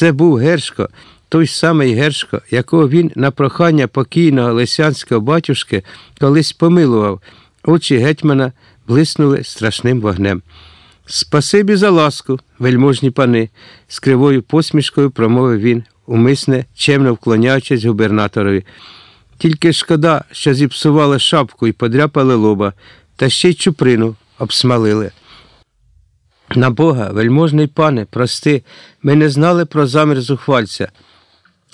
Це був Гершко, той самий Гершко, якого він на прохання покійного лисянського батюшки колись помилував. Очі гетьмана блиснули страшним вогнем. Спасибі за ласку, вельможні пани, з кривою посмішкою промовив він, умисне, чемно вклоняючись губернаторові. Тільки шкода, що зіпсували шапку і подряпали лоба, та ще й чуприну обсмалили. На Бога, вельможний пане, прости, ми не знали про замір зухвальця.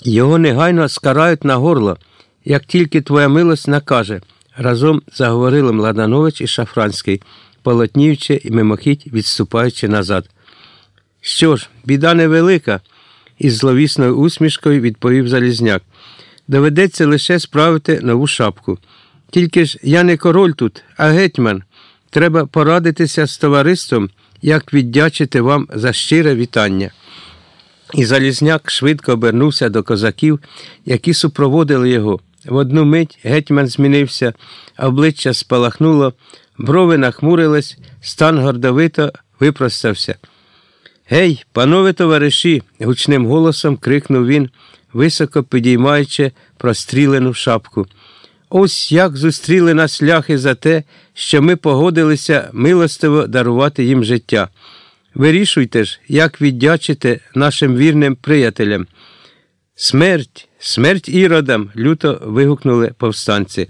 Його негайно скарають на горло, як тільки твоя милость накаже, разом заговорили Младанович і Шафранський, полотніючи і мимохідь відступаючи назад. Що ж, біда невелика, із зловісною усмішкою відповів Залізняк. Доведеться лише справити нову шапку. Тільки ж я не король тут, а гетьман. Треба порадитися з товариством, як віддячити вам за щире вітання. І Залізняк швидко обернувся до козаків, які супроводили його. В одну мить гетьман змінився, обличчя спалахнуло, брови нахмурились, стан гордовито випростався. Гей, панове товариші, гучним голосом крикнув він, високо підіймаючи прострілену шапку. Ось як зустріли нас ляхи за те, що ми погодилися милостиво дарувати їм життя. Вирішуйте ж, як віддячити нашим вірним приятелям. Смерть, смерть іродам. люто вигукнули повстанці.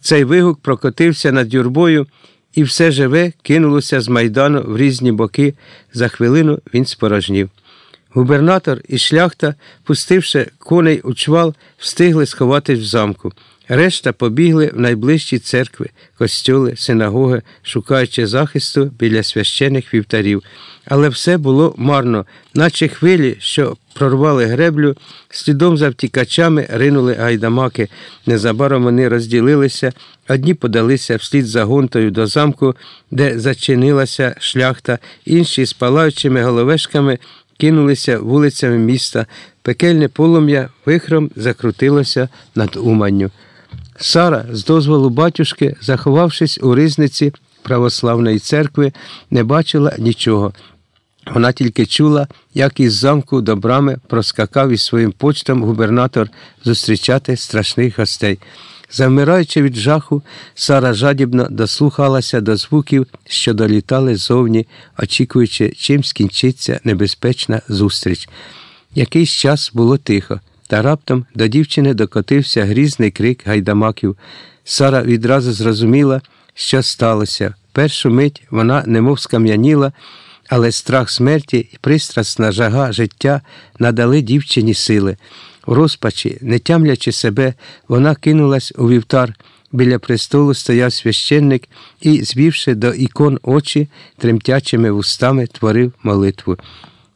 Цей вигук прокотився над юрбою, і все живе кинулося з майдану в різні боки. За хвилину він спорожнів. Губернатор і шляхта, пустивши коней у чвал, встигли сховатись в замку. Решта побігли в найближчі церкви, костюли, синагоги, шукаючи захисту біля священих вівтарів. Але все було марно, наче хвилі, що прорвали греблю, слідом за втікачами ринули гайдамаки. Незабаром вони розділилися, одні подалися вслід за гонтою до замку, де зачинилася шляхта, інші з палаючими головешками кинулися вулицями міста. Пекельне полум'я вихром закрутилося над Уманню. Сара, з дозволу батюшки, заховавшись у ризниці православної церкви, не бачила нічого. Вона тільки чула, як із замку до брами проскакав із своїм почтом губернатор зустрічати страшних гостей. Завмираючи від жаху, Сара жадібно дослухалася до звуків, що долітали ззовні, очікуючи, чим скінчиться небезпечна зустріч. Якийсь час було тихо. Та раптом до дівчини докотився грізний крик гайдамаків. Сара відразу зрозуміла, що сталося. Першу мить вона немов скам'яніла, але страх смерті і пристрасна жага життя надали дівчині сили. У розпачі, не тямлячи себе, вона кинулась у вівтар. Біля престолу стояв священник і, звівши до ікон очі, тремтячими вустами творив молитву.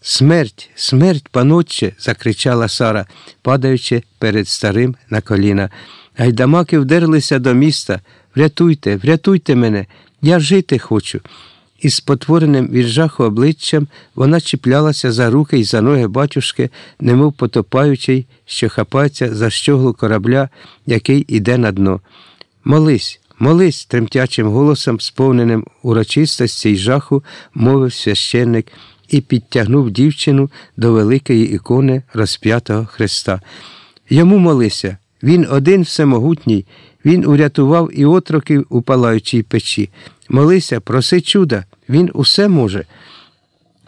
Смерть, смерть, панотче, закричала Сара, падаючи перед старим на коліна. Гайдамаки вдерлися до міста. Врятуйте, врятуйте мене, я жити хочу. Із спотвореним від жаху обличчям вона чіплялася за руки й за ноги батюшки, немов потопаючий, що хапається за щоглу корабля, який іде на дно. Молись, молись, тремтячим голосом, сповненим урочистості й жаху, мовив священник і підтягнув дівчину до великої ікони розп'ятого Христа. Йому молися, він один всемогутній, він урятував і отроків у палаючій печі. Молися, проси чуда, він усе може.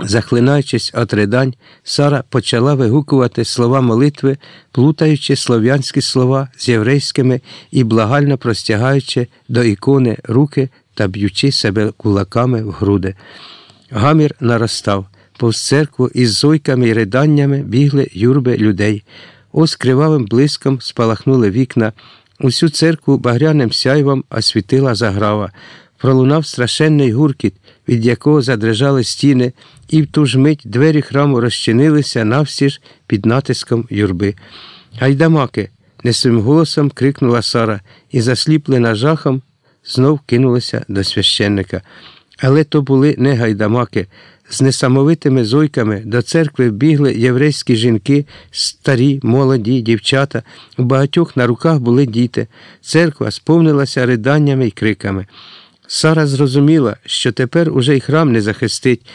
Захлинаючись від ридань, Сара почала вигукувати слова молитви, плутаючи слов'янські слова з єврейськими і благально простягаючи до ікони руки та б'ючи себе кулаками в груди. Гамір наростав. Повз церкву із зойками й риданнями бігли юрби людей. Ось кривавим блиском спалахнули вікна. Усю церкву багряним сяйвом освітила заграва. Пролунав страшенний гуркіт, від якого задрижали стіни, і в ту ж мить двері храму розчинилися навстіж під натиском юрби. Гайдамаки, несвим голосом крикнула Сара і, засліплена жахом, знов кинулася до священника. Але то були не гайдамаки. З несамовитими зойками до церкви бігли єврейські жінки, старі, молоді, дівчата. У багатьох на руках були діти. Церква сповнилася риданнями й криками. Сара зрозуміла, що тепер уже й храм не захистить.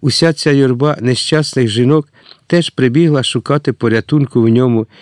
Уся ця юрба нещасних жінок теж прибігла шукати порятунку в ньому